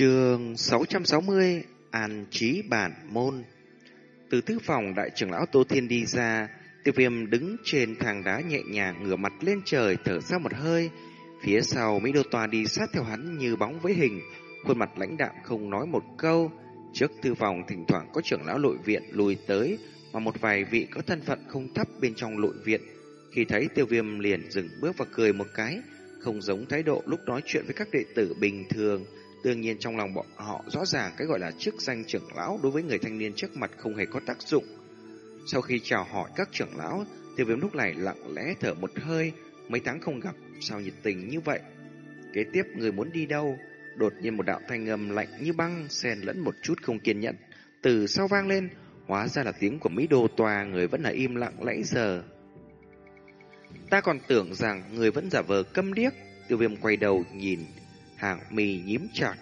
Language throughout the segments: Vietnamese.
Trường 660 An trí bản môn. Từ thư phòng đại trưởng lão Tô Thiên đi ra, Tiêu viêm đứng trên thang đá nhẹ nhàng ngửa mặt lên trời thở ra một hơi. Phía sau Mỹ Đô Tòa đi sát theo hắn như bóng với hình, Khuôn mặt lãnh đạm không nói một câu. Trước thư phòng thỉnh thoảng có trưởng lão nội viện lùi tới, Mà một vài vị có thân phận không thấp bên trong nội viện. Khi thấy tiêu viêm liền dừng bước và cười một cái, Không giống thái độ lúc nói chuyện với các đệ tử bình thường. Đương nhiên trong lòng bọn họ rõ ràng cái gọi là chức danh trưởng lão đối với người thanh niên trước mặt không hề có tác dụng. Sau khi chào hỏi các trưởng lão, tiêu viêm lúc này lặng lẽ thở một hơi, mấy tháng không gặp, sao nhiệt tình như vậy? Kế tiếp người muốn đi đâu? Đột nhiên một đạo thanh âm lạnh như băng, xen lẫn một chút không kiên nhẫn. Từ sau vang lên, hóa ra là tiếng của Mỹ Đô Tòa, người vẫn là im lặng lẫy giờ. Ta còn tưởng rằng người vẫn giả vờ câm điếc, tiêu viêm quay đầu nhìn hàng mì nhím chặt.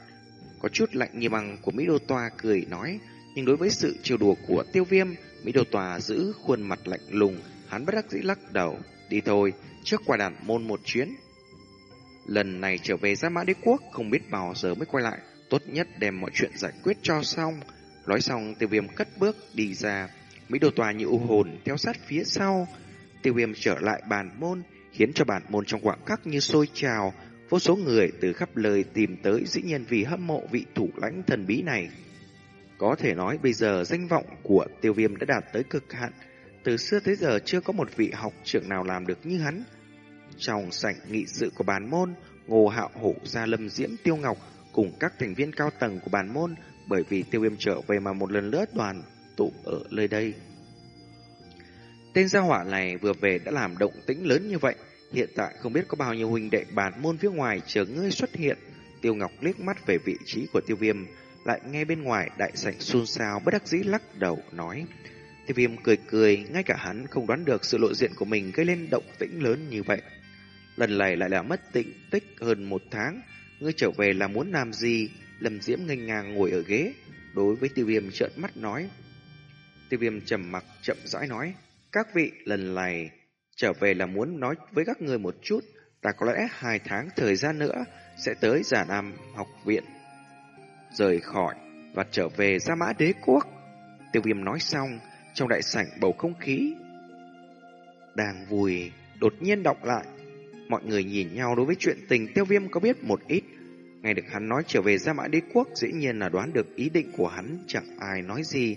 Có chút lạnh như băng của Mỹ Đô Toa cười nói, nhưng đối với sự chiều đùa của tiêu viêm, Mỹ Đô Toa giữ khuôn mặt lạnh lùng, hắn bất đắc dĩ lắc đầu. Đi thôi, trước qua đàn môn một chuyến. Lần này trở về ra mã đế quốc, không biết bao giờ mới quay lại, tốt nhất đem mọi chuyện giải quyết cho xong. Nói xong, tiêu viêm cất bước đi ra, Mỹ Đô tòa như u hồn theo sát phía sau. Tiêu viêm trở lại bàn môn, khiến cho bàn môn trong quảng khắc như sôi trào, Vô số người từ khắp lời tìm tới dĩ nhiên vì hâm mộ vị thủ lãnh thần bí này. Có thể nói bây giờ danh vọng của tiêu viêm đã đạt tới cực hạn. Từ xưa tới giờ chưa có một vị học trưởng nào làm được như hắn. Trong sảnh nghị sự của bàn môn, Ngô Hạo Hổ Gia Lâm Diễm Tiêu Ngọc cùng các thành viên cao tầng của bàn môn bởi vì tiêu viêm trở về mà một lần nữa đoàn tụ ở nơi đây. Tên gia hỏa này vừa về đã làm động tĩnh lớn như vậy, Hiện tại không biết có bao nhiêu huynh đệ bản môn phía ngoài chờ ngươi xuất hiện. Tiêu Ngọc liếc mắt về vị trí của tiêu viêm, lại nghe bên ngoài đại sảnh xôn xao bất đắc dĩ lắc đầu nói. Tiêu viêm cười cười, ngay cả hắn không đoán được sự lộ diện của mình gây lên động tĩnh lớn như vậy. Lần này lại là mất tĩnh tích hơn một tháng. Ngươi trở về là muốn làm gì? Lâm Diễm ngây ngang ngồi ở ghế, đối với tiêu viêm trợn mắt nói. Tiêu viêm trầm mặc chậm rãi nói. Các vị lần này Trở về là muốn nói với các người một chút, ta có lẽ hai tháng thời gian nữa sẽ tới giả nam học viện. Rời khỏi và trở về ra mã đế quốc. Tiêu viêm nói xong, trong đại sảnh bầu không khí đang vui, đột nhiên động lại. Mọi người nhìn nhau đối với chuyện tình tiêu viêm có biết một ít. Nghe được hắn nói trở về ra mã đế quốc dĩ nhiên là đoán được ý định của hắn chẳng ai nói gì.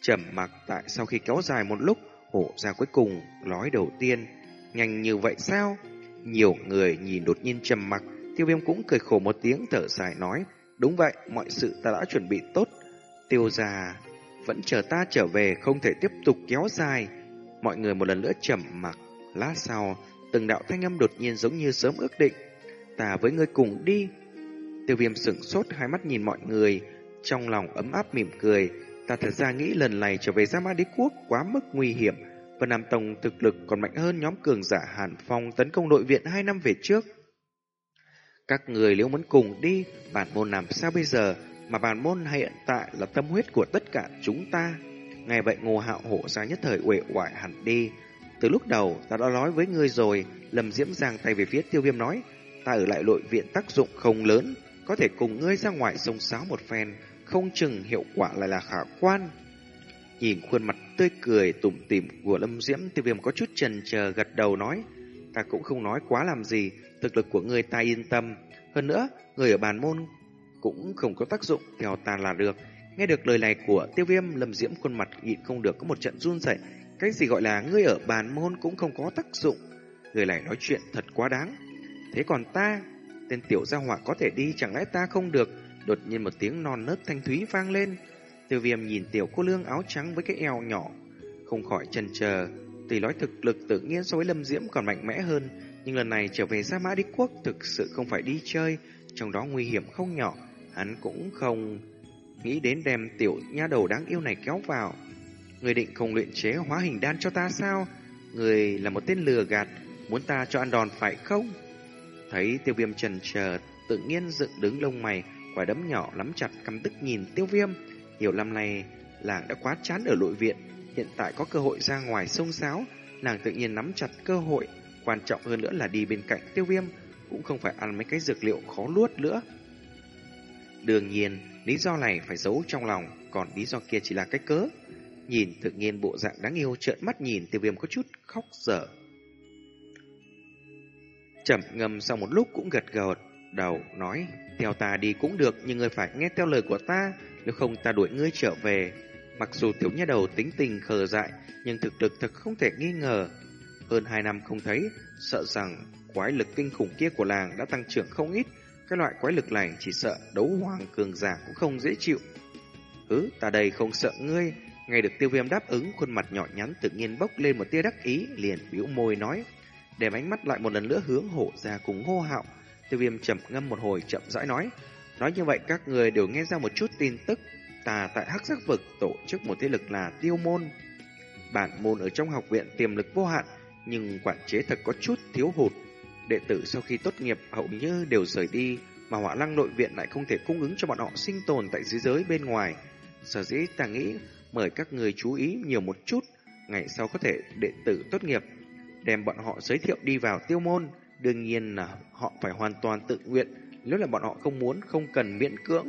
Trầm mặc tại sau khi kéo dài một lúc, Hổ ra cuối cùng, nói đầu tiên, nhanh như vậy sao? Nhiều người nhìn đột nhiên trầm mặc, tiêu viêm cũng cười khổ một tiếng thở dài nói, đúng vậy, mọi sự ta đã chuẩn bị tốt. Tiêu già, vẫn chờ ta trở về không thể tiếp tục kéo dài. Mọi người một lần nữa trầm mặc, lát sau, từng đạo thanh âm đột nhiên giống như sớm ước định. Ta với ngươi cùng đi. Tiêu viêm sửng sốt hai mắt nhìn mọi người, trong lòng ấm áp mỉm cười, Ta thật ra nghĩ lần này trở về Gia Ma Đế Quốc quá mức nguy hiểm. Vân Nam Tông thực lực còn mạnh hơn nhóm cường giả Hàn Phong tấn công nội viện hai năm về trước. Các người nếu muốn cùng đi, bản môn làm sao bây giờ? Mà bản môn hiện tại là tâm huyết của tất cả chúng ta. Ngày vậy Ngô Hạo hổ ra nhất thời uể oải hẳn đi. Từ lúc đầu ta đã nói với ngươi rồi, Lâm Diễm giang tay về phía tiêu viêm nói, ta ở lại nội viện tác dụng không lớn, có thể cùng ngươi ra ngoài sông sáo một phen, không chừng hiệu quả lại là khả quan. Nhìn khuôn mặt tươi cười tủm tỉm của Lâm Diễm, tiêu viêm có chút chần chờ gật đầu nói, ta cũng không nói quá làm gì, thực lực của người ta yên tâm. Hơn nữa, người ở bàn môn cũng không có tác dụng, theo ta là được. Nghe được lời này của tiêu viêm, Lâm Diễm khuôn mặt nhịn không được có một trận run rẩy. Cái gì gọi là ngươi ở bàn môn cũng không có tác dụng. Người này nói chuyện thật quá đáng. Thế còn ta, tên tiểu gia hỏa có thể đi chẳng lẽ ta không được? Đột nhiên một tiếng non nớt thanh thúy vang lên. Tiêu viêm nhìn tiểu cô lương áo trắng với cái eo nhỏ. Không khỏi chần chờ. Tùy nói thực lực tự nhiên so với lâm diễm còn mạnh mẽ hơn. Nhưng lần này trở về Gia Mã Đế Quốc thực sự không phải đi chơi. Trong đó nguy hiểm không nhỏ. Hắn cũng không nghĩ đến đem tiểu nha đầu đáng yêu này kéo vào. Người định không luyện chế hóa hình đan cho ta sao? Người là một tên lừa gạt, muốn ta cho ăn đòn phải không? Thấy tiêu viêm trần chờ, tự nhiên dựng đứng lông mày, quả đấm nhỏ lắm chặt căm tức nhìn tiêu viêm. Nhiều năm nay, làng đã quá chán ở nội viện, hiện tại có cơ hội ra ngoài sông sáo, nàng tự nhiên nắm chặt cơ hội. Quan trọng hơn nữa là đi bên cạnh tiêu viêm, cũng không phải ăn mấy cái dược liệu khó luốt nữa. Đương nhiên, lý do này phải giấu trong lòng, còn lý do kia chỉ là cái cớ. Nhìn tự nhiên bộ dạng đáng yêu trợn mắt nhìn tiêu viêm có chút khóc dở. Chậm ngầm sau một lúc cũng gật gật đầu, nói, theo ta đi cũng được, nhưng ngươi phải nghe theo lời của ta. Nếu không, ta đuổi ngươi trở về. Mặc dù tiểu nha đầu tính tình khờ dại, nhưng thực lực thật không thể nghi ngờ. Hơn hai năm không thấy, sợ rằng quái lực kinh khủng kia của làng đã tăng trưởng không ít. Cái loại quái lực này chỉ sợ đấu hoàng cường giả cũng không dễ chịu. Hứ ta đây không sợ ngươi. Nghe được tiêu viêm đáp ứng, khuôn mặt nhỏ nhắn tự nhiên bốc lên một tia đắc ý, liền bĩu môi nói, đem ánh mắt lại một lần nữa hướng hổ ra cùng hô hạo. Tiêu viêm chậm ngâm một hồi chậm rãi nói. Nói như vậy các người đều nghe ra một chút tin tức. Ta tại Hắc Giác Vực tổ chức một thế lực là tiêu môn. Bản môn ở trong học viện tiềm lực vô hạn, nhưng quản chế thật có chút thiếu hụt. Đệ tử sau khi tốt nghiệp hầu như đều rời đi, mà hỏa lăng nội viện lại không thể cung ứng cho bọn họ sinh tồn tại dưới giới bên ngoài. Sở dĩ ta nghĩ mời các người chú ý nhiều một chút, ngày sau có thể đệ tử tốt nghiệp, đem bọn họ giới thiệu đi vào tiêu môn. Đương nhiên là họ phải hoàn toàn tự nguyện, nếu là bọn họ không muốn, không cần miễn cưỡng.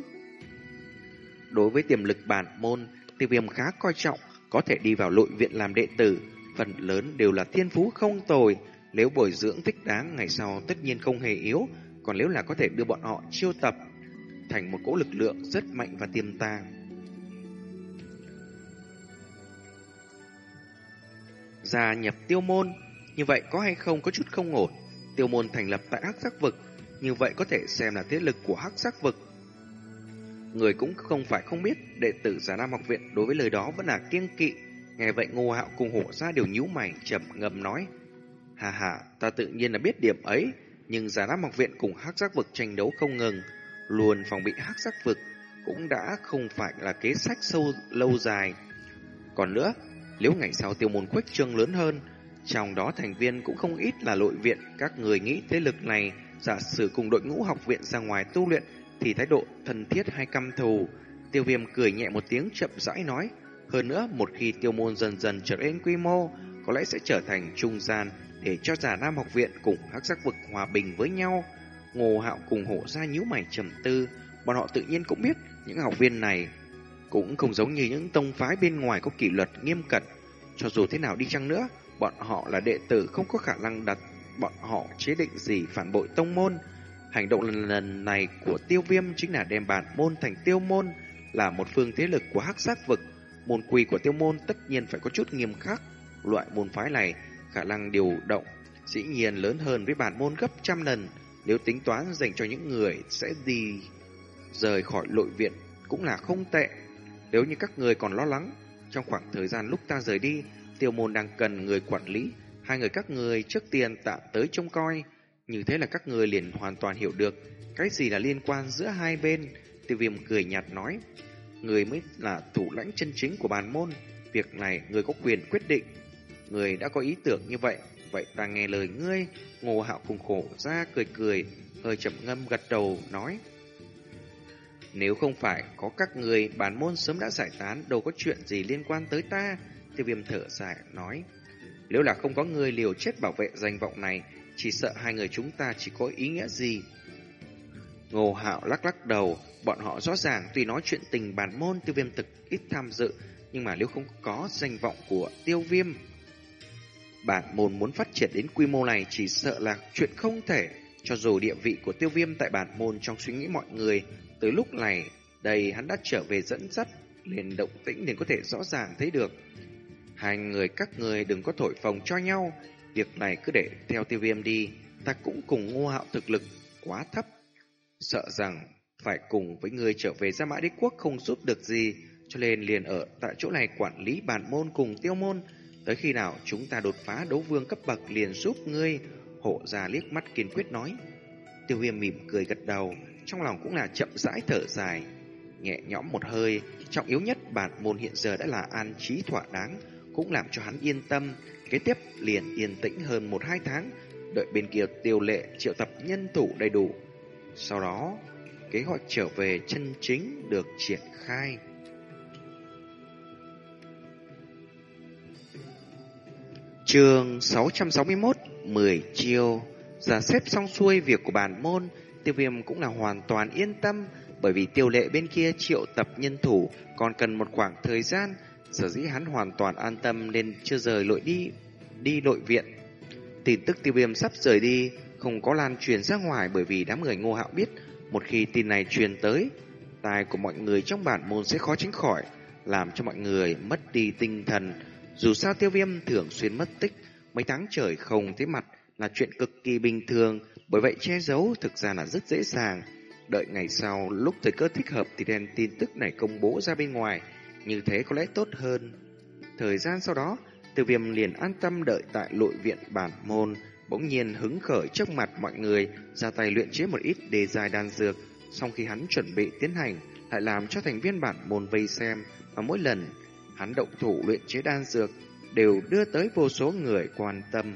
Đối với tiềm lực bản môn, tiêu viêm khá coi trọng, có thể đi vào nội viện làm đệ tử, phần lớn đều là thiên phú không tồi, nếu bồi dưỡng thích đáng ngày sau tất nhiên không hề yếu, còn nếu là có thể đưa bọn họ chiêu tập thành một cỗ lực lượng rất mạnh và tiềm tàng. Gia nhập tiêu môn, như vậy có hay không có chút không ổn. Tiêu môn thành lập tại Hắc Sắc Vực, như vậy có thể xem là thế lực của Hắc Sắc Vực. Người cũng không phải không biết, đệ tử Giả Nam học viện đối với lời đó vẫn là kiêng kỵ. Nghe vậy Ngô Hạo cùng Hổ ra đều nhíu mày trầm ngầm nói: "Hà hà, ta tự nhiên là biết điểm ấy, nhưng Giả Nam học viện cùng Hắc Sắc Vực tranh đấu không ngừng, luôn phòng bị Hắc Sắc Vực cũng đã không phải là kế sách sâu lâu dài. Còn nữa, nếu ngày sau tiêu môn khuếch trương lớn hơn, trong đó thành viên cũng không ít là nội viện, các người nghĩ thế lực này giả sử cùng đội ngũ học viện ra ngoài tu luyện thì thái độ thân thiết hay căm thù. Tiêu viêm cười nhẹ một tiếng chậm rãi nói. Hơn nữa, một khi tiêu môn dần dần trở nên quy mô, có lẽ sẽ trở thành trung gian để cho giả nam học viện cùng hắc giác vực hòa bình với nhau. Ngô hạo cùng hộ ra nhíu mày trầm tư, bọn họ tự nhiên cũng biết những học viên này cũng không giống như những tông phái bên ngoài có kỷ luật nghiêm cẩn. Cho dù thế nào đi chăng nữa, Bọn họ là đệ tử không có khả năng đặt bọn họ chế định gì phản bội tông môn. Hành động lần, lần này của tiêu viêm chính là đem bản môn thành tiêu môn, là một phương thế lực của hắc sát vực. Môn quy của tiêu môn tất nhiên phải có chút nghiêm khắc. Loại môn phái này khả năng điều động dĩ nhiên lớn hơn với bản môn gấp trăm lần. Nếu tính toán dành cho những người sẽ đi rời khỏi nội viện cũng là không tệ. Nếu như các người còn lo lắng, trong khoảng thời gian lúc ta rời đi, tiêu môn đang cần người quản lý, hai người các người trước tiên tạm tới trông coi. Như thế là các người liền hoàn toàn hiểu được cái gì là liên quan giữa hai bên. Tiêu viêm cười nhạt nói, người mới là thủ lãnh chân chính của bàn môn. Việc này người có quyền quyết định. Người đã có ý tưởng như vậy, vậy ta nghe lời ngươi. Ngô hạo cùng khổ ra cười cười, hơi chậm ngâm gật đầu, nói. Nếu không phải có các người, bản môn sớm đã giải tán, đâu có chuyện gì liên quan tới ta. Tiêu viêm thở dài nói, nếu là không có người liều chết bảo vệ danh vọng này, chỉ sợ hai người chúng ta chỉ có ý nghĩa gì. Ngô Hạo lắc lắc đầu, bọn họ rõ ràng tuy nói chuyện tình bản môn tiêu viêm thực ít tham dự, nhưng mà nếu không có danh vọng của tiêu viêm, bản môn muốn phát triển đến quy mô này chỉ sợ là chuyện không thể. Cho dù địa vị của tiêu viêm tại bản môn trong suy nghĩ mọi người, tới lúc này, đây hắn đã trở về dẫn dắt, lên động tĩnh nên có thể rõ ràng thấy được. Hai người các người đừng có thổi phồng cho nhau, việc này cứ để theo tiêu viêm đi, ta cũng cùng ngô hạo thực lực quá thấp. Sợ rằng phải cùng với người trở về ra Mã Đế Quốc không giúp được gì, cho nên liền ở tại chỗ này quản lý bản môn cùng tiêu môn. Tới khi nào chúng ta đột phá đấu vương cấp bậc liền giúp ngươi, hộ ra liếc mắt kiên quyết nói. Tiêu viêm mỉm cười gật đầu, trong lòng cũng là chậm rãi thở dài. Nhẹ nhõm một hơi, trọng yếu nhất bản môn hiện giờ đã là an trí thỏa đáng, cũng làm cho hắn yên tâm. Kế tiếp liền yên tĩnh hơn một hai tháng, đợi bên kia tiêu lệ triệu tập nhân thủ đầy đủ. Sau đó, kế hoạch trở về chân chính được triển khai. Trường 661 10 chiêu Giả xếp xong xuôi việc của bản môn Tiêu viêm cũng là hoàn toàn yên tâm bởi vì tiêu lệ bên kia triệu tập nhân thủ còn cần một khoảng thời gian, sở dĩ hắn hoàn toàn an tâm nên chưa rời lội đi, đi nội viện. Tin tức tiêu viêm sắp rời đi, không có lan truyền ra ngoài bởi vì đám người ngô hạo biết, một khi tin này truyền tới, tai của mọi người trong bản môn sẽ khó tránh khỏi, làm cho mọi người mất đi tinh thần. Dù sao tiêu viêm thường xuyên mất tích, mấy tháng trời không thấy mặt là chuyện cực kỳ bình thường, bởi vậy che giấu thực ra là rất dễ dàng. Đợi ngày sau, lúc thời cơ thích hợp thì đem tin tức này công bố ra bên ngoài, như thế có lẽ tốt hơn. Thời gian sau đó, tiêu viêm liền an tâm đợi tại nội viện bản môn, bỗng nhiên hứng khởi trước mặt mọi người, ra tay luyện chế một ít đề dài đan dược. Sau khi hắn chuẩn bị tiến hành, lại làm cho thành viên bản môn vây xem, và mỗi lần hắn động thủ luyện chế đan dược, đều đưa tới vô số người quan tâm.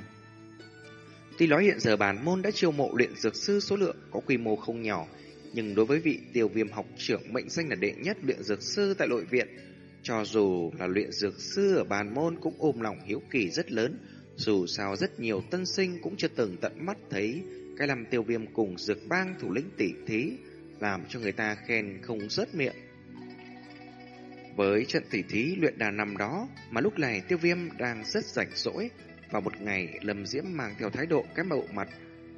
Tuy nói hiện giờ bản môn đã chiêu mộ luyện dược sư số lượng có quy mô không nhỏ, nhưng đối với vị tiêu viêm học trưởng mệnh danh là đệ nhất luyện dược sư tại nội viện, cho dù là luyện dược sư ở bàn môn cũng ôm lòng hiếu kỳ rất lớn, dù sao rất nhiều tân sinh cũng chưa từng tận mắt thấy cái làm tiêu viêm cùng dược bang thủ lĩnh tỷ thí, làm cho người ta khen không rớt miệng. Với trận tỷ thí luyện đàn năm đó mà lúc này tiêu viêm đang rất rảnh rỗi, vào một ngày Lâm Diễm mang theo thái độ cái mậu mặt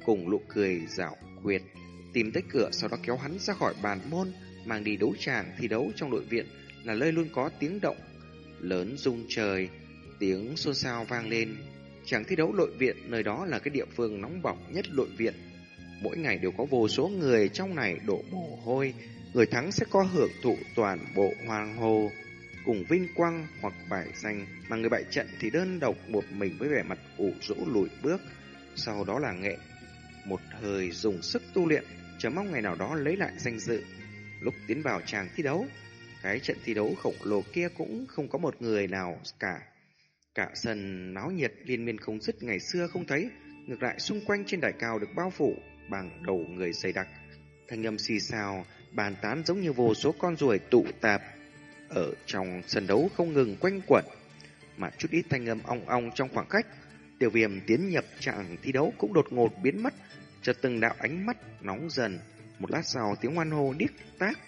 cùng nụ cười rảo quyệt tìm tới cửa sau đó kéo hắn ra khỏi bàn môn, mang đi đấu tràng thi đấu trong nội viện là nơi luôn có tiếng động lớn rung trời, tiếng xôn xao vang lên. Chẳng thi đấu nội viện nơi đó là cái địa phương nóng bỏng nhất nội viện. Mỗi ngày đều có vô số người trong này đổ mồ hôi, người thắng sẽ có hưởng thụ toàn bộ hoàng hồ cùng vinh quang hoặc bài danh mà người bại trận thì đơn độc một mình với vẻ mặt ủ rũ lùi bước. Sau đó là nghệ một thời dùng sức tu luyện chờ mong ngày nào đó lấy lại danh dự. Lúc tiến vào tràng thi đấu, cái trận thi đấu khổng lồ kia cũng không có một người nào cả. Cả sân náo nhiệt liên miên không dứt ngày xưa không thấy, ngược lại xung quanh trên đài cao được bao phủ bằng đầu người dày đặc. Thanh âm xì xào, bàn tán giống như vô số con ruồi tụ tạp ở trong sân đấu không ngừng quanh quẩn. Mà chút ít thanh âm ong ong trong khoảng cách, tiểu viêm tiến nhập trạng thi đấu cũng đột ngột biến mất, chợt từng đạo ánh mắt nóng dần. Một lát sau tiếng hoan hô điếc tác,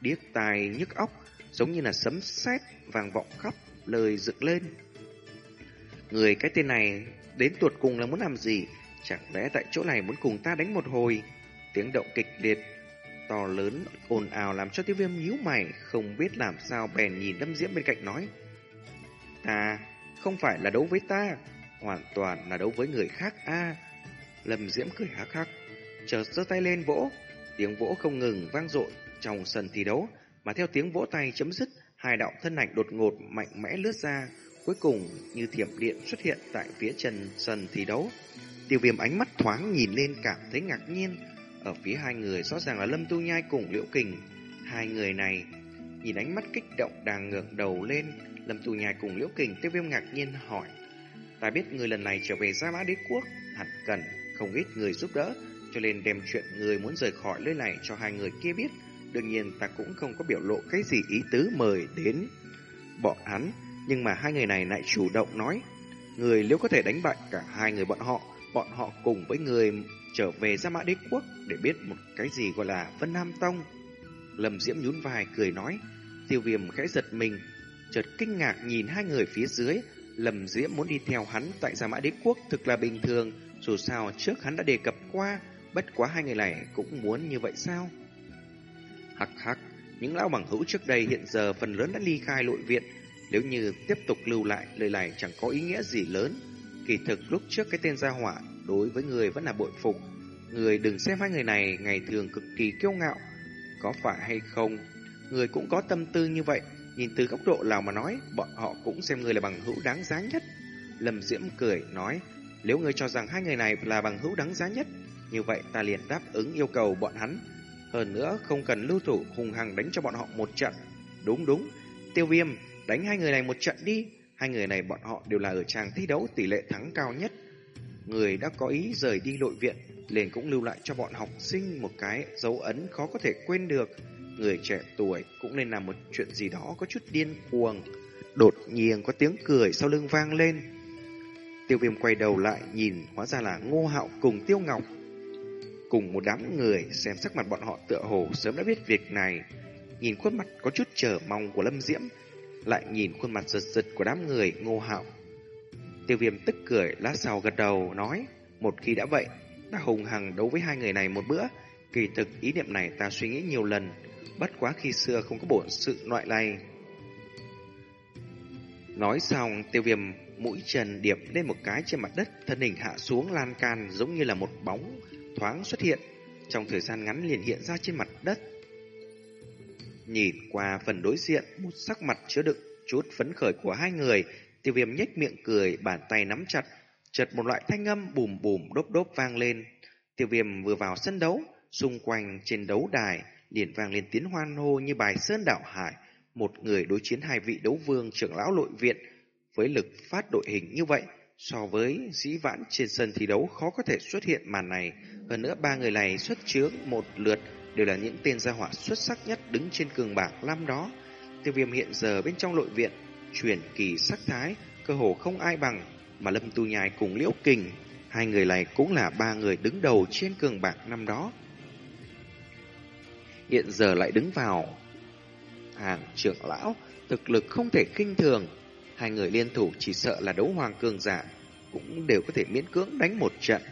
điếc tai nhức óc, giống như là sấm sét vang vọng khắp lời dựng lên. Người cái tên này đến tuột cùng là muốn làm gì? Chẳng lẽ tại chỗ này muốn cùng ta đánh một hồi? Tiếng động kịch liệt, to lớn, ồn ào làm cho tiêu viêm nhíu mày, không biết làm sao bèn nhìn Lâm Diễm bên cạnh nói. Ta, không phải là đấu với ta, hoàn toàn là đấu với người khác a Lâm Diễm cười hắc hắc, chợt giơ tay lên vỗ, tiếng vỗ không ngừng vang dội trong sân thi đấu, mà theo tiếng vỗ tay chấm dứt, hai đạo thân ảnh đột ngột mạnh mẽ lướt ra, cuối cùng như thiểm điện xuất hiện tại phía chân sân thi đấu. Tiêu Viêm ánh mắt thoáng nhìn lên cảm thấy ngạc nhiên, ở phía hai người rõ ràng là Lâm Tu Nhai cùng Liễu Kình. Hai người này nhìn ánh mắt kích động đang ngẩng đầu lên, Lâm Tu Nhai cùng Liễu Kình Tiêu Viêm ngạc nhiên hỏi: "Ta biết người lần này trở về Gia Mã Đế quốc, hẳn cần không ít người giúp đỡ, cho nên đem chuyện người muốn rời khỏi nơi này cho hai người kia biết. Đương nhiên ta cũng không có biểu lộ cái gì ý tứ mời đến bọn hắn, nhưng mà hai người này lại chủ động nói, người nếu có thể đánh bại cả hai người bọn họ, bọn họ cùng với người trở về ra Mã Đế Quốc để biết một cái gì gọi là Vân Nam Tông. Lâm Diễm nhún vai cười nói, tiêu viêm khẽ giật mình, chợt kinh ngạc nhìn hai người phía dưới, Lâm Diễm muốn đi theo hắn tại Gia Mã Đế Quốc thực là bình thường, dù sao trước hắn đã đề cập qua, bất quá hai người này cũng muốn như vậy sao? Hắc hắc, những lão bằng hữu trước đây hiện giờ phần lớn đã ly khai nội viện, nếu như tiếp tục lưu lại lời này chẳng có ý nghĩa gì lớn. Kỳ thực lúc trước cái tên gia hỏa đối với người vẫn là bội phục. Người đừng xem hai người này ngày thường cực kỳ kiêu ngạo, có phải hay không? Người cũng có tâm tư như vậy, nhìn từ góc độ nào mà nói, bọn họ cũng xem người là bằng hữu đáng giá nhất. Lâm Diễm cười nói, nếu ngươi cho rằng hai người này là bằng hữu đáng giá nhất, như vậy ta liền đáp ứng yêu cầu bọn hắn. Hơn nữa không cần lưu thủ hùng hằng đánh cho bọn họ một trận. Đúng đúng, tiêu viêm, đánh hai người này một trận đi. Hai người này bọn họ đều là ở tràng thi đấu tỷ lệ thắng cao nhất. Người đã có ý rời đi nội viện, liền cũng lưu lại cho bọn học sinh một cái dấu ấn khó có thể quên được. Người trẻ tuổi cũng nên làm một chuyện gì đó có chút điên cuồng. Đột nhiên có tiếng cười sau lưng vang lên. Tiêu viêm quay đầu lại nhìn hóa ra là ngô hạo cùng tiêu ngọc cùng một đám người xem sắc mặt bọn họ tựa hồ sớm đã biết việc này. Nhìn khuôn mặt có chút chờ mong của Lâm Diễm, lại nhìn khuôn mặt giật giật của đám người ngô hạo. Tiêu viêm tức cười, lát sau gật đầu, nói, một khi đã vậy, ta hùng hằng đấu với hai người này một bữa. Kỳ thực ý niệm này ta suy nghĩ nhiều lần, bất quá khi xưa không có bổn sự loại này. Nói xong, tiêu viêm mũi trần điệp lên một cái trên mặt đất, thân hình hạ xuống lan can giống như là một bóng thoáng xuất hiện, trong thời gian ngắn liền hiện ra trên mặt đất. Nhìn qua phần đối diện, một sắc mặt chứa đựng chút phấn khởi của hai người, tiêu viêm nhếch miệng cười, bàn tay nắm chặt, chợt một loại thanh âm bùm bùm đốp đốp vang lên. Tiêu viêm vừa vào sân đấu, xung quanh trên đấu đài liền vang lên tiếng hoan hô như bài sơn đảo hải, một người đối chiến hai vị đấu vương trưởng lão nội viện với lực phát đội hình như vậy, so với dĩ vãn trên sân thi đấu khó có thể xuất hiện màn này. Hơn nữa ba người này xuất chướng một lượt đều là những tên gia hỏa xuất sắc nhất đứng trên cường bảng năm đó. Tiêu viêm hiện giờ bên trong nội viện, chuyển kỳ sắc thái, cơ hồ không ai bằng, mà Lâm Tu Nhai cùng Liễu Kình, hai người này cũng là ba người đứng đầu trên cường bảng năm đó. Hiện giờ lại đứng vào hàng trưởng lão, thực lực không thể kinh thường. Hai người liên thủ chỉ sợ là đấu hoàng cường giả, cũng đều có thể miễn cưỡng đánh một trận.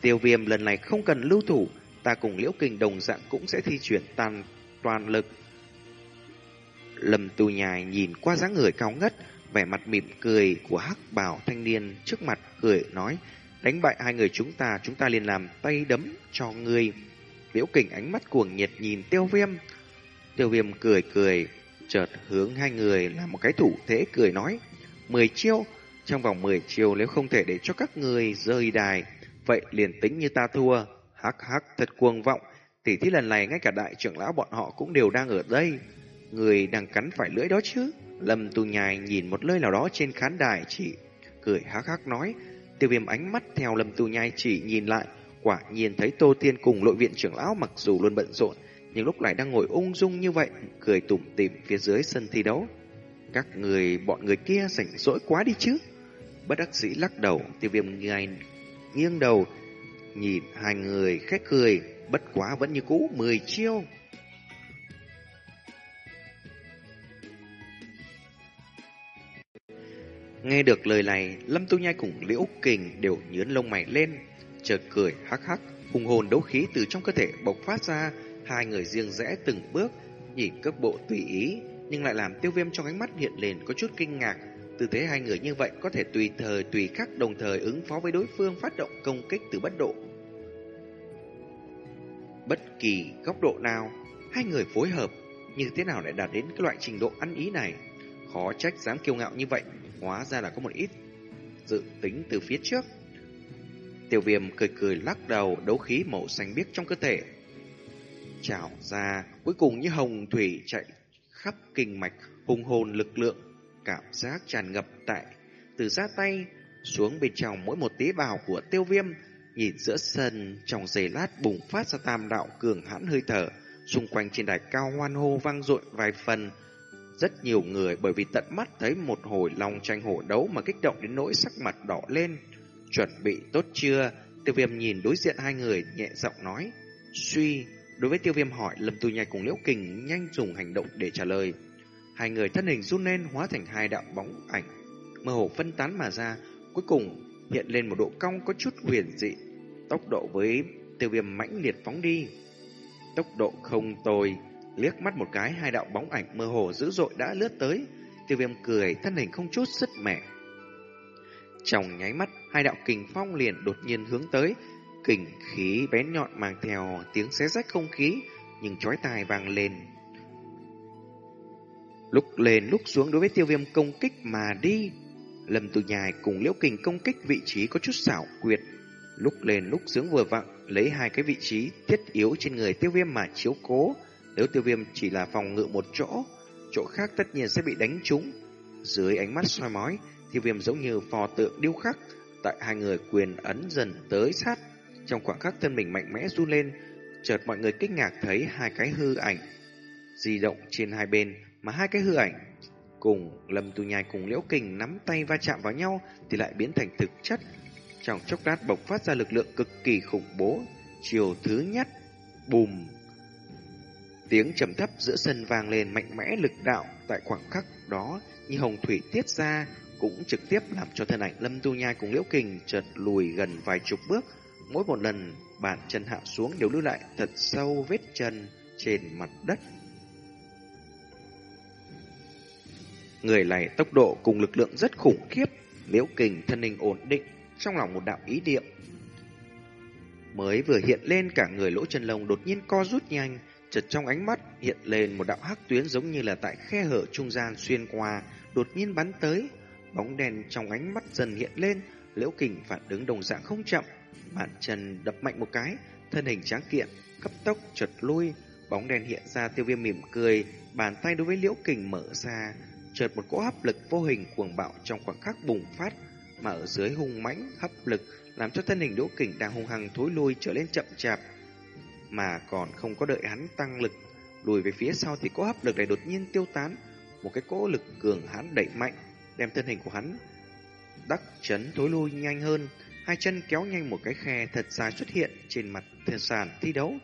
Tiêu viêm lần này không cần lưu thủ, ta cùng liễu kình đồng dạng cũng sẽ thi chuyển toàn, toàn lực. Lâm tù nhài nhìn qua dáng người cao ngất, vẻ mặt mỉm cười của hắc bảo thanh niên trước mặt cười nói, đánh bại hai người chúng ta, chúng ta liền làm tay đấm cho ngươi. Liễu kình ánh mắt cuồng nhiệt nhìn tiêu viêm, Tiêu viêm cười cười, chợt hướng hai người làm một cái thủ thế cười nói. Mười chiêu, trong vòng mười chiêu nếu không thể để cho các người rơi đài, vậy liền tính như ta thua. Hắc hắc thật cuồng vọng, tỉ thí lần này ngay cả đại trưởng lão bọn họ cũng đều đang ở đây. Người đang cắn phải lưỡi đó chứ. Lâm tu nhài nhìn một nơi nào đó trên khán đài chỉ cười hắc hắc nói. Tiêu viêm ánh mắt theo lâm tu nhai chỉ nhìn lại, quả nhiên thấy Tô Tiên cùng nội viện trưởng lão mặc dù luôn bận rộn, nhưng lúc này đang ngồi ung dung như vậy, cười tủm tỉm phía dưới sân thi đấu. Các người, bọn người kia rảnh rỗi quá đi chứ. Bất đắc dĩ lắc đầu, tiêu viêm ngài nghiêng đầu, nhìn hai người khách cười, bất quá vẫn như cũ, mười chiêu. Nghe được lời này, Lâm Tu Nhai cùng Liễu Kình đều nhướn lông mày lên, chợt cười hắc hắc, hùng hồn đấu khí từ trong cơ thể bộc phát ra, Hai người riêng rẽ từng bước, nhìn cước bộ tùy ý, nhưng lại làm tiêu viêm trong ánh mắt hiện lên có chút kinh ngạc. Tư thế hai người như vậy có thể tùy thời tùy khắc đồng thời ứng phó với đối phương phát động công kích từ bất độ. Bất kỳ góc độ nào, hai người phối hợp như thế nào lại đạt đến cái loại trình độ ăn ý này. Khó trách dám kiêu ngạo như vậy, hóa ra là có một ít dự tính từ phía trước. Tiểu viêm cười cười lắc đầu đấu khí màu xanh biếc trong cơ thể chào ra, cuối cùng như hồng thủy chạy khắp kinh mạch, hùng hồn lực lượng, cảm giác tràn ngập tại từ ra tay xuống bên trong mỗi một tế bào của tiêu viêm, nhìn giữa sân trong giây lát bùng phát ra tam đạo cường hãn hơi thở, xung quanh trên đài cao hoan hô vang dội vài phần. Rất nhiều người bởi vì tận mắt thấy một hồi lòng tranh hổ đấu mà kích động đến nỗi sắc mặt đỏ lên. Chuẩn bị tốt chưa? Tiêu viêm nhìn đối diện hai người nhẹ giọng nói. Suy, Đối với tiêu viêm hỏi, Lâm Tu Nhai cùng Liễu Kình nhanh dùng hành động để trả lời. Hai người thân hình run lên hóa thành hai đạo bóng ảnh, mơ hồ phân tán mà ra, cuối cùng hiện lên một độ cong có chút huyền dị. Tốc độ với tiêu viêm mãnh liệt phóng đi. Tốc độ không tồi, liếc mắt một cái hai đạo bóng ảnh mơ hồ dữ dội đã lướt tới. Tiêu viêm cười, thân hình không chút sức mẻ. Trong nháy mắt, hai đạo kình phong liền đột nhiên hướng tới, Kình khí bén nhọn mang theo tiếng xé rách không khí, nhưng chói tai vang lên. Lúc lên lúc xuống đối với tiêu viêm công kích mà đi. Lâm từ nhài cùng liễu kình công kích vị trí có chút xảo quyệt. Lúc lên lúc xuống vừa vặn, lấy hai cái vị trí thiết yếu trên người tiêu viêm mà chiếu cố. Nếu tiêu viêm chỉ là phòng ngự một chỗ, chỗ khác tất nhiên sẽ bị đánh trúng. Dưới ánh mắt soi mói, tiêu viêm giống như phò tượng điêu khắc, tại hai người quyền ấn dần tới sát trong khoảng khắc thân mình mạnh mẽ run lên, chợt mọi người kinh ngạc thấy hai cái hư ảnh di động trên hai bên, mà hai cái hư ảnh cùng Lâm Tu Nhai cùng Liễu Kình nắm tay va chạm vào nhau thì lại biến thành thực chất. Trong chốc lát bộc phát ra lực lượng cực kỳ khủng bố, Chiều thứ nhất, bùm. Tiếng trầm thấp giữa sân vang lên mạnh mẽ lực đạo tại khoảng khắc đó như hồng thủy tiết ra cũng trực tiếp làm cho thân ảnh Lâm Tu Nhai cùng Liễu Kình chợt lùi gần vài chục bước. Mỗi một lần bàn chân hạ xuống đều lưu lại thật sâu vết chân trên mặt đất. Người này tốc độ cùng lực lượng rất khủng khiếp, Liễu Kình thân hình ổn định, trong lòng một đạo ý niệm. Mới vừa hiện lên cả người lỗ chân lông đột nhiên co rút nhanh, chợt trong ánh mắt hiện lên một đạo hắc tuyến giống như là tại khe hở trung gian xuyên qua, đột nhiên bắn tới, bóng đèn trong ánh mắt dần hiện lên, Liễu Kình phản ứng đồng dạng không chậm, bàn chân đập mạnh một cái, thân hình tráng kiện cấp tốc chợt lui, bóng đèn hiện ra tiêu viêm mỉm cười, bàn tay đối với Liễu Kình mở ra, chợt một cỗ hấp lực vô hình cuồng bạo trong khoảng khắc bùng phát, mà ở dưới hung mãnh hấp lực làm cho thân hình Đỗ Kình đang hung hăng thối lui trở lên chậm chạp, mà còn không có đợi hắn tăng lực, lùi về phía sau thì cỗ hấp lực này đột nhiên tiêu tán, một cái cỗ lực cường hãn đẩy mạnh, đem thân hình của hắn đắc chấn thối lui nhanh hơn, hai chân kéo nhanh một cái khe thật dài xuất hiện trên mặt thiên sàn thi đấu.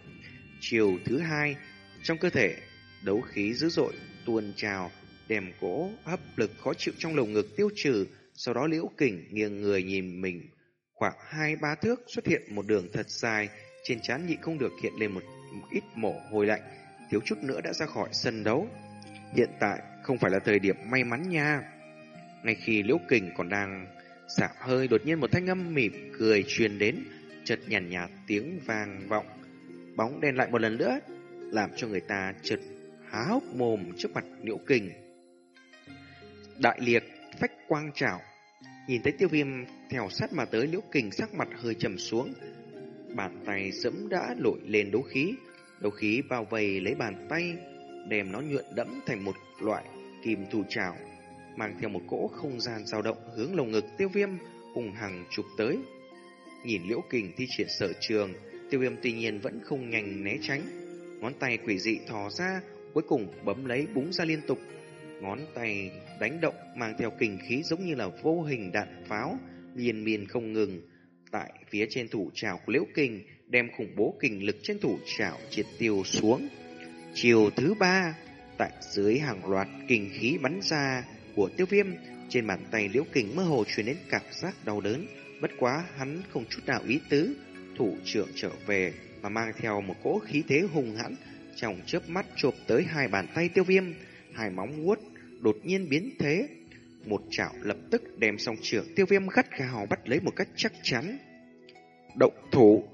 Chiều thứ hai, trong cơ thể đấu khí dữ dội tuôn trào, đèm cỗ hấp lực khó chịu trong lồng ngực tiêu trừ, sau đó Liễu Kình nghiêng người nhìn mình khoảng hai ba thước xuất hiện một đường thật dài, trên trán nhị không được hiện lên một, một ít mổ hồi lạnh, thiếu chút nữa đã ra khỏi sân đấu. Hiện tại không phải là thời điểm may mắn nha. Ngay khi Liễu Kình còn đang Sạm hơi đột nhiên một thanh âm mỉm cười truyền đến, chợt nhàn nhạt, nhạt tiếng vang vọng, bóng đen lại một lần nữa, làm cho người ta chợt há hốc mồm trước mặt Liễu Kình. Đại liệt phách quang trảo, nhìn thấy Tiêu Viêm theo sát mà tới Liễu Kình sắc mặt hơi trầm xuống, bàn tay dẫm đã lội lên đấu khí, đấu khí bao vây lấy bàn tay, đem nó nhuận đẫm thành một loại kim thủ trảo mang theo một cỗ không gian dao động hướng lồng ngực tiêu viêm hùng hằng chụp tới. Nhìn liễu kình thi triển sở trường, tiêu viêm tuy nhiên vẫn không nhanh né tránh. Ngón tay quỷ dị thò ra, cuối cùng bấm lấy búng ra liên tục. Ngón tay đánh động mang theo kình khí giống như là vô hình đạn pháo, liền miên không ngừng. Tại phía trên thủ trào của liễu kình, đem khủng bố kình lực trên thủ trào triệt tiêu xuống. Chiều thứ ba, tại dưới hàng loạt kình khí bắn ra, của tiêu viêm. Trên bàn tay liễu kình mơ hồ truyền đến cảm giác đau đớn. Bất quá hắn không chút nào ý tứ. Thủ trưởng trở về Mà mang theo một cỗ khí thế hùng hãn, Trong chớp mắt chộp tới hai bàn tay tiêu viêm. Hai móng vuốt đột nhiên biến thế. Một chảo lập tức đem song trưởng tiêu viêm gắt gào bắt lấy một cách chắc chắn. Động thủ!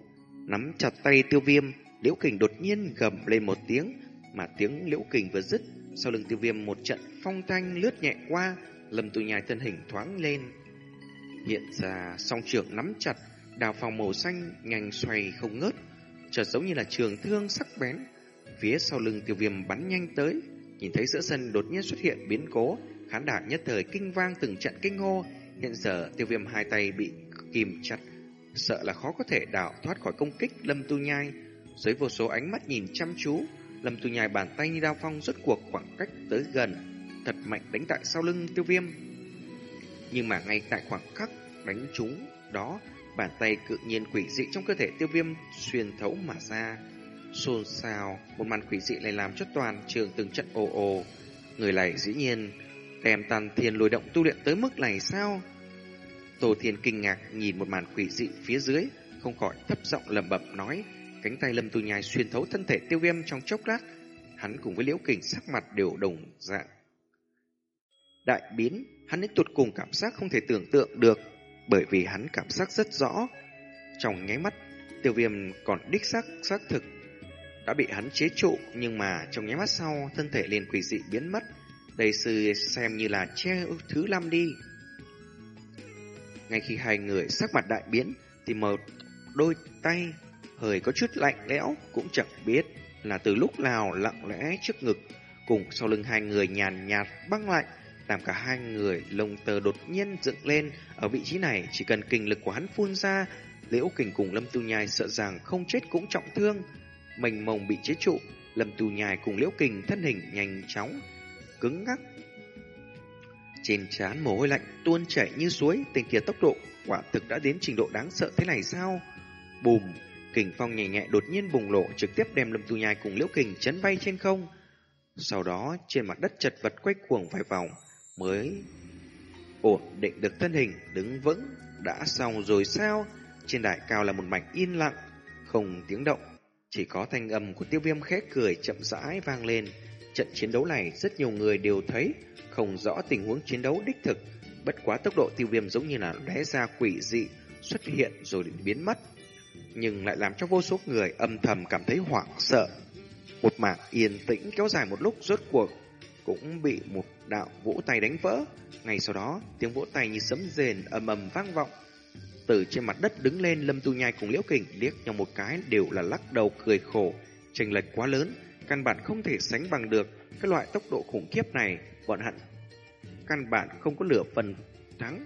Nắm chặt tay tiêu viêm, Liễu kình đột nhiên gầm lên một tiếng, Mà tiếng liễu kình vừa dứt sau lưng tiêu viêm một trận phong thanh lướt nhẹ qua, lâm tu nhai thân hình thoáng lên. Hiện ra song trưởng nắm chặt, đào phòng màu xanh nhanh xoay không ngớt, chợt giống như là trường thương sắc bén. Phía sau lưng tiêu viêm bắn nhanh tới, nhìn thấy giữa sân đột nhiên xuất hiện biến cố, khán đả nhất thời kinh vang từng trận kinh hô. Hiện giờ tiêu viêm hai tay bị kìm chặt, sợ là khó có thể đảo thoát khỏi công kích lâm tu nhai. Dưới vô số ánh mắt nhìn chăm chú, Lâm Tu Nhai bàn tay như đao phong rốt cuộc khoảng cách tới gần, thật mạnh đánh tại sau lưng tiêu viêm. Nhưng mà ngay tại khoảng khắc đánh trúng đó, bàn tay cự nhiên quỷ dị trong cơ thể tiêu viêm xuyên thấu mà ra. Xôn xao, một màn quỷ dị này làm cho toàn trường từng trận ồ ồ. Người này dĩ nhiên đem tàn thiên lùi động tu luyện tới mức này sao? Tổ thiên kinh ngạc nhìn một màn quỷ dị phía dưới, không khỏi thấp giọng lẩm bẩm nói, Cánh tay Lâm Tu Nhai xuyên thấu thân thể tiêu viêm trong chốc lát, hắn cùng với Liễu Kình sắc mặt đều đồng dạng. Đại biến, hắn đến tuột cùng cảm giác không thể tưởng tượng được, bởi vì hắn cảm giác rất rõ. Trong nháy mắt, tiêu viêm còn đích xác xác thực đã bị hắn chế trụ, nhưng mà trong nháy mắt sau, thân thể liền quỷ dị biến mất. Đây sư xem như là che thứ năm đi. Ngay khi hai người sắc mặt đại biến, thì một đôi tay hơi có chút lạnh lẽo, cũng chẳng biết là từ lúc nào lặng lẽ trước ngực, cùng sau lưng hai người nhàn nhạt băng lạnh, làm cả hai người lông tơ đột nhiên dựng lên ở vị trí này, chỉ cần kinh lực của hắn phun ra, Liễu Kình cùng Lâm Tu Nhai sợ rằng không chết cũng trọng thương, mình mông bị chế trụ, Lâm Tu Nhai cùng Liễu Kình thân hình nhanh chóng cứng ngắc. Trên trán mồ hôi lạnh tuôn chảy như suối, tình kia tốc độ quả thực đã đến trình độ đáng sợ thế này sao? Bùm, kình phong nhẹ nhẹ đột nhiên bùng lộ trực tiếp đem Lâm Tu Nhai cùng Liễu Kình chấn bay trên không. Sau đó trên mặt đất chật vật quay cuồng vài vòng mới ổn định được thân hình đứng vững. Đã xong rồi sao? Trên đại cao là một mảnh yên lặng, không tiếng động. Chỉ có thanh âm của tiêu viêm khẽ cười chậm rãi vang lên. Trận chiến đấu này rất nhiều người đều thấy, không rõ tình huống chiến đấu đích thực. Bất quá tốc độ tiêu viêm giống như là lóe ra quỷ dị, xuất hiện rồi biến mất. Nhưng lại làm cho vô số người âm thầm cảm thấy hoảng sợ. Một mảng yên tĩnh kéo dài một lúc rốt cuộc cũng bị một đạo vỗ tay đánh vỡ. Ngay sau đó, tiếng vỗ tay như sấm rền ầm ầm vang vọng. Từ trên mặt đất đứng lên, Lâm Tu Nhai cùng Liễu Kình liếc nhau một cái đều là lắc đầu cười khổ, chênh lệch quá lớn, căn bản không thể sánh bằng được cái loại tốc độ khủng khiếp này, bọn hận căn bản không có lửa phần thắng.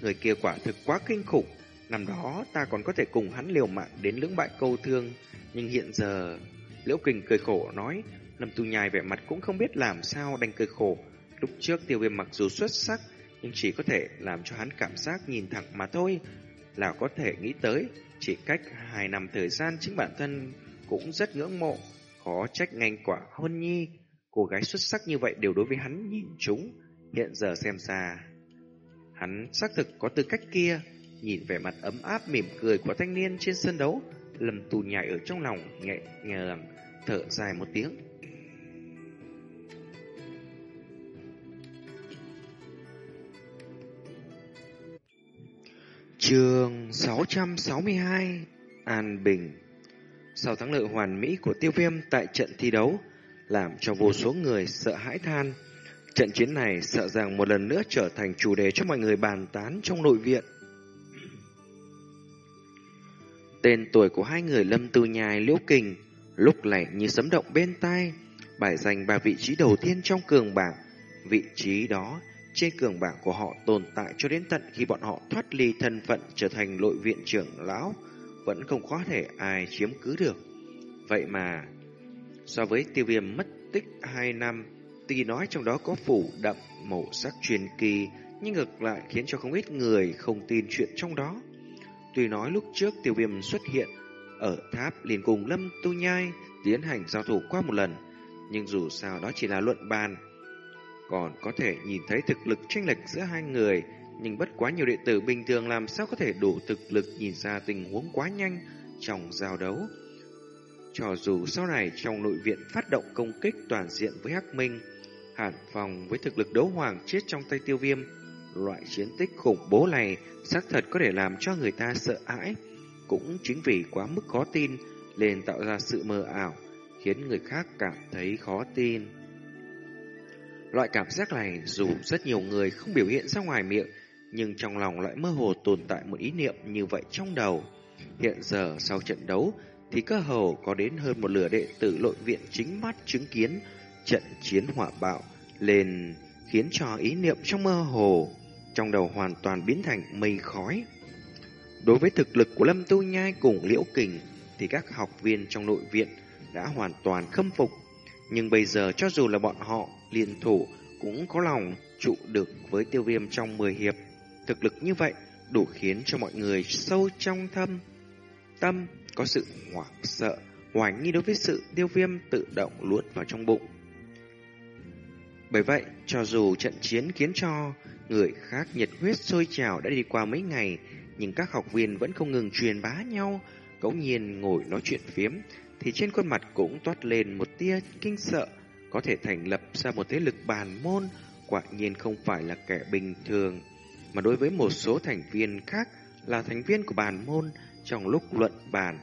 Người kia quả thực quá kinh khủng, năm đó ta còn có thể cùng hắn liều mạng đến lưỡng bại câu thương, nhưng hiện giờ Liễu Kình cười khổ nói, Lâm Tu Nhai vẻ mặt cũng không biết làm sao đành cười khổ. Lúc trước tiêu viêm mặc dù xuất sắc, nhưng chỉ có thể làm cho hắn cảm giác nhìn thẳng mà thôi. Là có thể nghĩ tới, chỉ cách hai năm thời gian chính bản thân cũng rất ngưỡng mộ, khó trách ngành quả hôn nhi. Cô gái xuất sắc như vậy đều đối với hắn nhìn chúng, hiện giờ xem ra. Hắn xác thực có tư cách kia, nhìn vẻ mặt ấm áp mỉm cười của thanh niên trên sân đấu, lầm tù nhảy ở trong lòng nhẹ nhàng thở dài một tiếng. Trường 662 An Bình Sau thắng lợi hoàn mỹ của tiêu viêm tại trận thi đấu Làm cho vô số người sợ hãi than Trận chiến này sợ rằng một lần nữa trở thành chủ đề cho mọi người bàn tán trong nội viện Tên tuổi của hai người Lâm Tư Nhai Liễu Kình lúc này như sấm động bên tai Bài giành ba vị trí đầu tiên trong cường bảng Vị trí đó trên cường bảng của họ tồn tại cho đến tận khi bọn họ thoát ly thân phận trở thành nội viện trưởng lão, vẫn không có thể ai chiếm cứ được. Vậy mà, so với tiêu viêm mất tích 2 năm, tuy nói trong đó có phủ đậm màu sắc truyền kỳ, nhưng ngược lại khiến cho không ít người không tin chuyện trong đó. Tuy nói lúc trước tiêu viêm xuất hiện ở tháp liền cùng Lâm Tu Nhai tiến hành giao thủ qua một lần, nhưng dù sao đó chỉ là luận bàn, còn có thể nhìn thấy thực lực chênh lệch giữa hai người, nhưng bất quá nhiều đệ tử bình thường làm sao có thể đủ thực lực nhìn ra tình huống quá nhanh trong giao đấu. Cho dù sau này trong nội viện phát động công kích toàn diện với Hắc Minh, Hàn Phòng với thực lực đấu hoàng chết trong tay tiêu viêm, loại chiến tích khủng bố này xác thật có thể làm cho người ta sợ hãi, cũng chính vì quá mức khó tin nên tạo ra sự mơ ảo, khiến người khác cảm thấy khó tin. Loại cảm giác này dù rất nhiều người không biểu hiện ra ngoài miệng, nhưng trong lòng lại mơ hồ tồn tại một ý niệm như vậy trong đầu. Hiện giờ sau trận đấu thì cơ hồ có đến hơn một lửa đệ tử nội viện chính mắt chứng kiến trận chiến hỏa bạo lên khiến cho ý niệm trong mơ hồ trong đầu hoàn toàn biến thành mây khói. Đối với thực lực của Lâm Tu Nhai cùng Liễu Kình thì các học viên trong nội viện đã hoàn toàn khâm phục. Nhưng bây giờ cho dù là bọn họ liên thủ cũng có lòng trụ được với tiêu viêm trong 10 hiệp. Thực lực như vậy đủ khiến cho mọi người sâu trong thâm tâm có sự hoảng sợ, hoài nghi đối với sự tiêu viêm tự động luốt vào trong bụng. Bởi vậy, cho dù trận chiến khiến cho người khác nhiệt huyết sôi trào đã đi qua mấy ngày, nhưng các học viên vẫn không ngừng truyền bá nhau, ngẫu nhiên ngồi nói chuyện phiếm, thì trên khuôn mặt cũng toát lên một tia kinh sợ, có thể thành lập ra một thế lực bàn môn, quả nhiên không phải là kẻ bình thường, mà đối với một số thành viên khác là thành viên của bàn môn trong lúc luận bàn,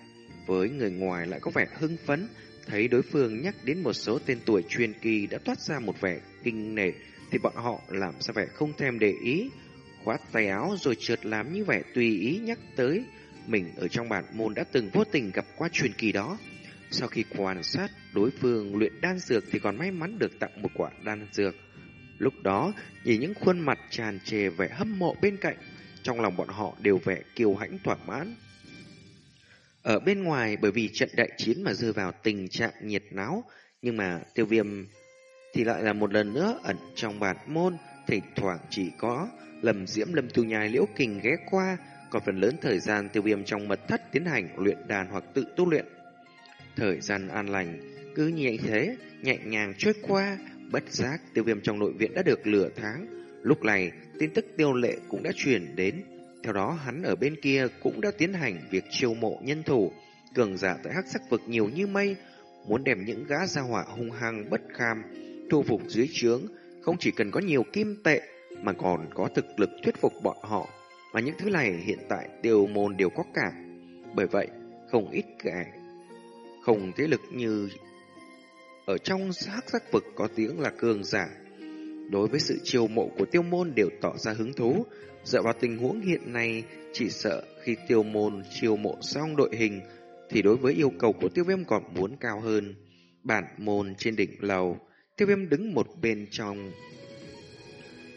với người ngoài lại có vẻ hưng phấn, thấy đối phương nhắc đến một số tên tuổi truyền kỳ đã toát ra một vẻ kinh nể, thì bọn họ làm ra vẻ không thèm để ý, khoát tay áo rồi trượt làm như vẻ tùy ý nhắc tới mình ở trong bản môn đã từng vô tình gặp qua truyền kỳ đó. Sau khi quan sát đối phương luyện đan dược thì còn may mắn được tặng một quả đan dược. Lúc đó, nhìn những khuôn mặt tràn trề vẻ hâm mộ bên cạnh, trong lòng bọn họ đều vẻ kiêu hãnh thỏa mãn. Ở bên ngoài bởi vì trận đại chiến mà rơi vào tình trạng nhiệt náo, nhưng mà tiêu viêm thì lại là một lần nữa ẩn trong bản môn, thỉnh thoảng chỉ có lầm diễm lâm tu nhai liễu kình ghé qua, còn phần lớn thời gian tiêu viêm trong mật thất tiến hành luyện đàn hoặc tự tu luyện. Thời gian an lành, cứ như thế, nhẹ nhàng trôi qua, bất giác tiêu viêm trong nội viện đã được lửa tháng. Lúc này, tin tức tiêu lệ cũng đã truyền đến. Theo đó, hắn ở bên kia cũng đã tiến hành việc chiêu mộ nhân thủ, cường giả tại hắc sắc vực nhiều như mây, muốn đem những gã gia hỏa hung hăng bất kham, thu phục dưới trướng, không chỉ cần có nhiều kim tệ, mà còn có thực lực thuyết phục bọn họ. Mà những thứ này hiện tại tiêu môn đều có cả. Bởi vậy, không ít kẻ, không thế lực như ở trong hắc sắc vực có tiếng là cường giả. Đối với sự chiêu mộ của tiêu môn đều tỏ ra hứng thú, dựa vào tình huống hiện nay, chỉ sợ khi tiêu môn chiêu mộ xong đội hình, thì đối với yêu cầu của tiêu viêm còn muốn cao hơn. Bản môn trên đỉnh lầu, tiêu viêm đứng một bên trong.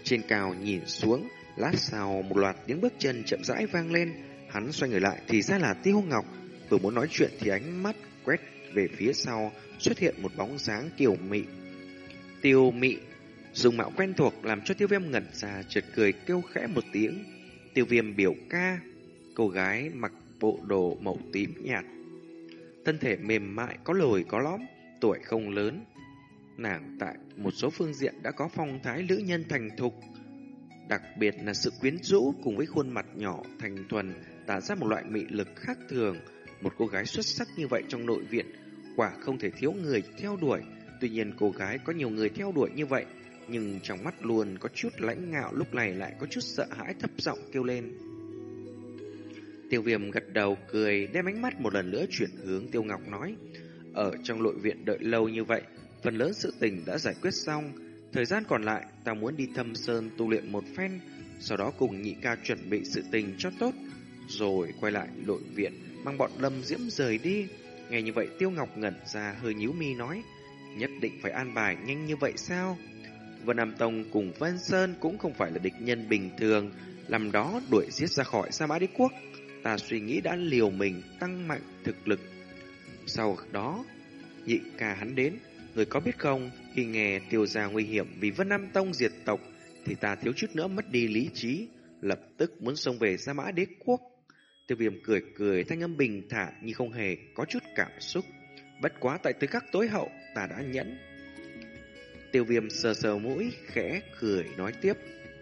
Trên cao nhìn xuống, lát sau một loạt tiếng bước chân chậm rãi vang lên, hắn xoay người lại thì ra là tiêu ngọc, vừa muốn nói chuyện thì ánh mắt quét về phía sau, xuất hiện một bóng dáng kiểu mị. Tiêu mị, dùng mạo quen thuộc làm cho tiêu viêm ngẩn ra, chợt cười kêu khẽ một tiếng. Tiêu viêm biểu ca, cô gái mặc bộ đồ màu tím nhạt. Thân thể mềm mại, có lồi có lõm, tuổi không lớn. Nàng tại một số phương diện đã có phong thái lữ nhân thành thục. Đặc biệt là sự quyến rũ cùng với khuôn mặt nhỏ thành thuần tạo ra một loại mị lực khác thường. Một cô gái xuất sắc như vậy trong nội viện quả không thể thiếu người theo đuổi. Tuy nhiên cô gái có nhiều người theo đuổi như vậy, nhưng trong mắt luôn có chút lãnh ngạo lúc này lại có chút sợ hãi thấp giọng kêu lên. Tiêu viêm gật đầu cười, đem ánh mắt một lần nữa chuyển hướng Tiêu Ngọc nói. Ở trong nội viện đợi lâu như vậy, phần lớn sự tình đã giải quyết xong. Thời gian còn lại, ta muốn đi thâm sơn tu luyện một phen, sau đó cùng nhị ca chuẩn bị sự tình cho tốt, rồi quay lại nội viện, mang bọn lâm diễm rời đi. Nghe như vậy Tiêu Ngọc ngẩn ra hơi nhíu mi nói, nhất định phải an bài nhanh như vậy sao? Vân Nam Tông cùng Vân Sơn cũng không phải là địch nhân bình thường, làm đó đuổi giết ra khỏi Sa Mã Đế Quốc. Ta suy nghĩ đã liều mình tăng mạnh thực lực. Sau đó, nhị ca hắn đến, người có biết không, khi nghe tiêu gia nguy hiểm vì Vân Nam Tông diệt tộc, thì ta thiếu chút nữa mất đi lý trí, lập tức muốn xông về gia Mã Đế Quốc. Tiêu viêm cười cười thanh âm bình thản như không hề có chút cảm xúc. Bất quá tại tới các tối hậu, ta đã nhẫn. Tiêu viêm sờ sờ mũi, khẽ cười nói tiếp.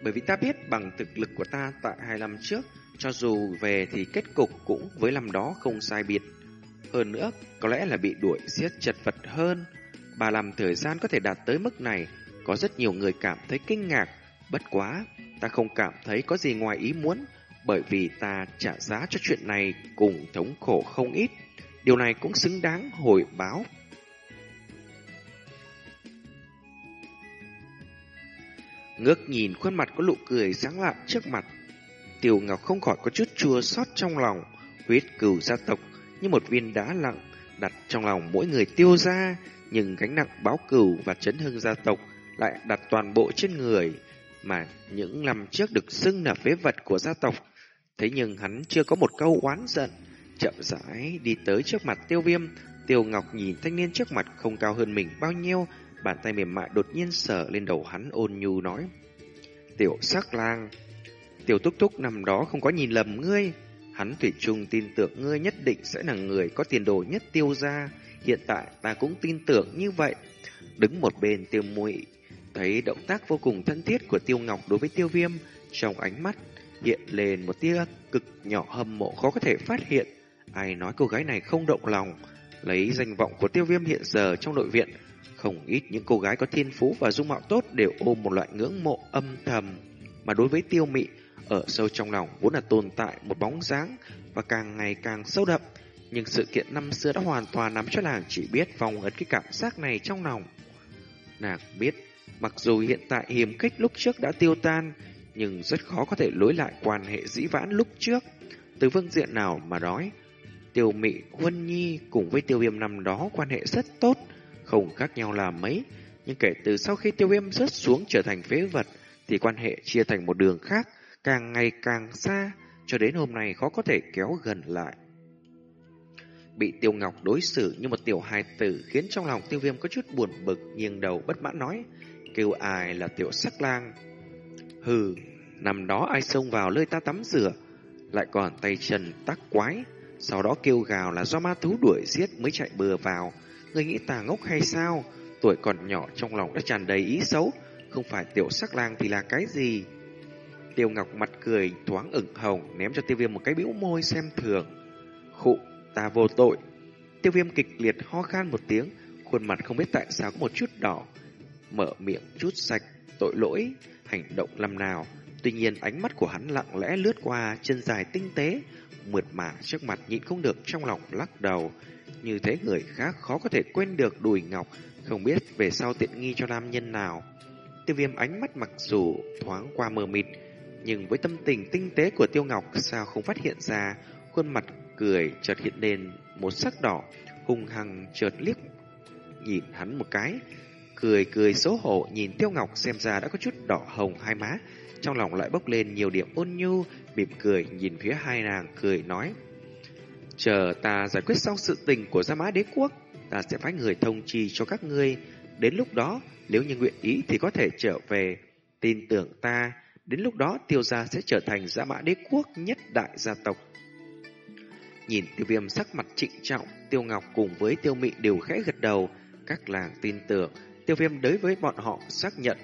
Bởi vì ta biết bằng thực lực của ta tại hai năm trước, cho dù về thì kết cục cũng với năm đó không sai biệt. Hơn nữa, có lẽ là bị đuổi giết chật vật hơn. Ba năm thời gian có thể đạt tới mức này, có rất nhiều người cảm thấy kinh ngạc. Bất quá, ta không cảm thấy có gì ngoài ý muốn, bởi vì ta trả giá cho chuyện này cùng thống khổ không ít. Điều này cũng xứng đáng hồi báo. Ngước nhìn khuôn mặt có nụ cười sáng lạ trước mặt. Tiểu Ngọc không khỏi có chút chua xót trong lòng. Huyết cửu gia tộc như một viên đá lặng đặt trong lòng mỗi người tiêu ra. Nhưng gánh nặng báo cửu và chấn hưng gia tộc lại đặt toàn bộ trên người. Mà những năm trước được xưng là phế vật của gia tộc Thế nhưng hắn chưa có một câu oán giận, chậm rãi đi tới trước mặt tiêu viêm. Tiêu Ngọc nhìn thanh niên trước mặt không cao hơn mình bao nhiêu, bàn tay mềm mại đột nhiên sờ lên đầu hắn ôn nhu nói. Tiểu sắc lang, tiểu túc túc nằm đó không có nhìn lầm ngươi. Hắn thủy chung tin tưởng ngươi nhất định sẽ là người có tiền đồ nhất tiêu ra. Hiện tại ta cũng tin tưởng như vậy. Đứng một bên tiêu muội thấy động tác vô cùng thân thiết của tiêu ngọc đối với tiêu viêm trong ánh mắt hiện lên một tia cực nhỏ hâm mộ khó có thể phát hiện. Ai nói cô gái này không động lòng, lấy danh vọng của tiêu viêm hiện giờ trong nội viện. Không ít những cô gái có thiên phú và dung mạo tốt đều ôm một loại ngưỡng mộ âm thầm. Mà đối với tiêu mị, ở sâu trong lòng vốn là tồn tại một bóng dáng và càng ngày càng sâu đậm. Nhưng sự kiện năm xưa đã hoàn toàn nắm cho nàng chỉ biết vòng ấn cái cảm giác này trong lòng. Nàng biết, mặc dù hiện tại hiểm kích lúc trước đã tiêu tan, nhưng rất khó có thể lối lại quan hệ dĩ vãng lúc trước. Từ phương diện nào mà nói, Tiêu Mị Huân Nhi cùng với Tiêu Viêm năm đó quan hệ rất tốt, không khác nhau là mấy. Nhưng kể từ sau khi Tiêu Viêm rớt xuống trở thành phế vật, thì quan hệ chia thành một đường khác, càng ngày càng xa, cho đến hôm nay khó có thể kéo gần lại. Bị Tiêu Ngọc đối xử như một tiểu hài tử khiến trong lòng Tiêu Viêm có chút buồn bực, nghiêng đầu bất mãn nói, kêu ai là tiểu sắc lang. Hừ, năm đó ai xông vào nơi ta tắm rửa, lại còn tay chân tác quái, sau đó kêu gào là do ma thú đuổi giết mới chạy bừa vào. Người nghĩ ta ngốc hay sao? Tuổi còn nhỏ trong lòng đã tràn đầy ý xấu, không phải tiểu sắc lang thì là cái gì? Tiêu Ngọc mặt cười thoáng ửng hồng ném cho tiêu viêm một cái bĩu môi xem thường. Khụ, ta vô tội. Tiêu viêm kịch liệt ho khan một tiếng, khuôn mặt không biết tại sao có một chút đỏ. Mở miệng chút sạch, tội lỗi, hành động làm nào. Tuy nhiên ánh mắt của hắn lặng lẽ lướt qua chân dài tinh tế, mượt mà trước mặt nhịn không được trong lòng lắc đầu. Như thế người khác khó có thể quên được đùi ngọc, không biết về sau tiện nghi cho nam nhân nào. Tiêu viêm ánh mắt mặc dù thoáng qua mờ mịt, nhưng với tâm tình tinh tế của Tiêu Ngọc sao không phát hiện ra khuôn mặt cười chợt hiện lên một sắc đỏ, hung hăng chợt liếc nhìn hắn một cái, cười cười xấu hổ nhìn Tiêu Ngọc xem ra đã có chút đỏ hồng hai má, trong lòng lại bốc lên nhiều điểm ôn nhu, mỉm cười nhìn phía hai nàng cười nói: "Chờ ta giải quyết xong sự tình của Gia Mã Đế quốc, ta sẽ phái người thông chi cho các ngươi, đến lúc đó nếu như nguyện ý thì có thể trở về, tin tưởng ta." Đến lúc đó tiêu gia sẽ trở thành gia mã đế quốc nhất đại gia tộc. Nhìn tiêu viêm sắc mặt trịnh trọng, tiêu ngọc cùng với tiêu mị đều khẽ gật đầu. Các làng tin tưởng, tiêu viêm đối với bọn họ xác nhận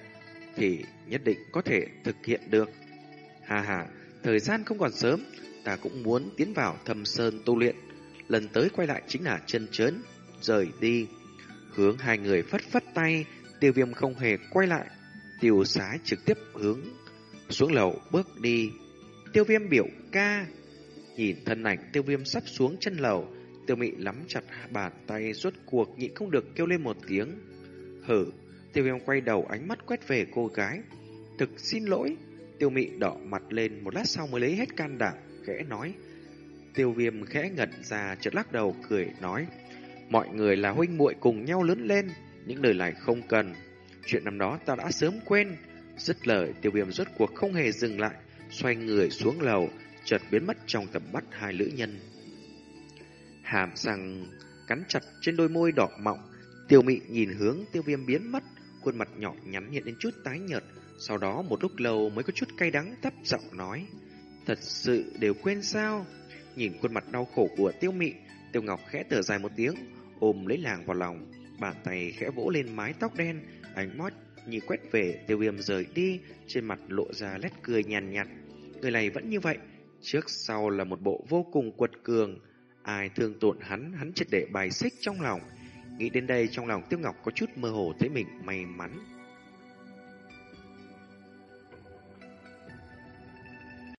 thì nhất định có thể thực hiện được. Hà hà, thời gian không còn sớm, ta cũng muốn tiến vào thâm sơn tu luyện. Lần tới quay lại chính là chân chớn, rời đi. Hướng hai người phất phất tay, tiêu viêm không hề quay lại. Tiêu sái trực tiếp hướng xuống lầu bước đi. Tiêu viêm biểu ca. Nhìn thân ảnh tiêu viêm sắp xuống chân lầu, tiêu mị lắm chặt bàn tay rốt cuộc nhịn không được kêu lên một tiếng. Hử, tiêu viêm quay đầu ánh mắt quét về cô gái. Thực xin lỗi, tiêu mị đỏ mặt lên một lát sau mới lấy hết can đảm, khẽ nói. Tiêu viêm khẽ ngẩn ra chợt lắc đầu cười nói. Mọi người là huynh muội cùng nhau lớn lên, những lời này không cần. Chuyện năm đó ta đã sớm quên, Dứt lời, tiêu viêm rốt cuộc không hề dừng lại, xoay người xuống lầu, chợt biến mất trong tầm mắt hai lữ nhân. Hàm răng cắn chặt trên đôi môi đỏ mọng, tiêu mị nhìn hướng tiêu viêm biến mất, khuôn mặt nhỏ nhắn hiện lên chút tái nhợt, sau đó một lúc lâu mới có chút cay đắng thấp giọng nói. Thật sự đều quên sao? Nhìn khuôn mặt đau khổ của tiêu mị, tiêu ngọc khẽ thở dài một tiếng, ôm lấy làng vào lòng, bàn tay khẽ vỗ lên mái tóc đen, ánh mắt như quét về tiêu viêm rời đi, trên mặt lộ ra nét cười nhàn nhạt, Người này vẫn như vậy, trước sau là một bộ vô cùng quật cường. Ai thương tổn hắn, hắn triệt để bài xích trong lòng. Nghĩ đến đây trong lòng Tiêu Ngọc có chút mơ hồ thấy mình may mắn.